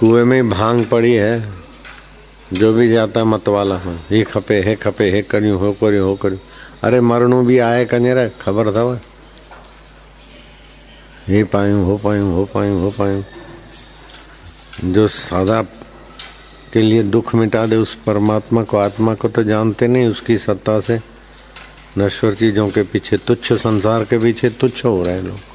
कुएँ में भाँग पड़ी है। जो भी जाता मतवाला में ही खपे, हे खपे, हे करियूं, हो करियूं हो करियूं। अरे मरणू भी आहे कञर ख़बर अथव हे पायूं, हो पायूं हो पायूं हो पायूं। जो सादा के लिए दुख मिटा दे, उस परमात्मा को, आत्मा को तो जानते नहीं, उसकी सत्ता से नश्वर चीज़ों के पीछे, तुच्छ संसार के पीछे तुच्छ हो रहे हैं लोग।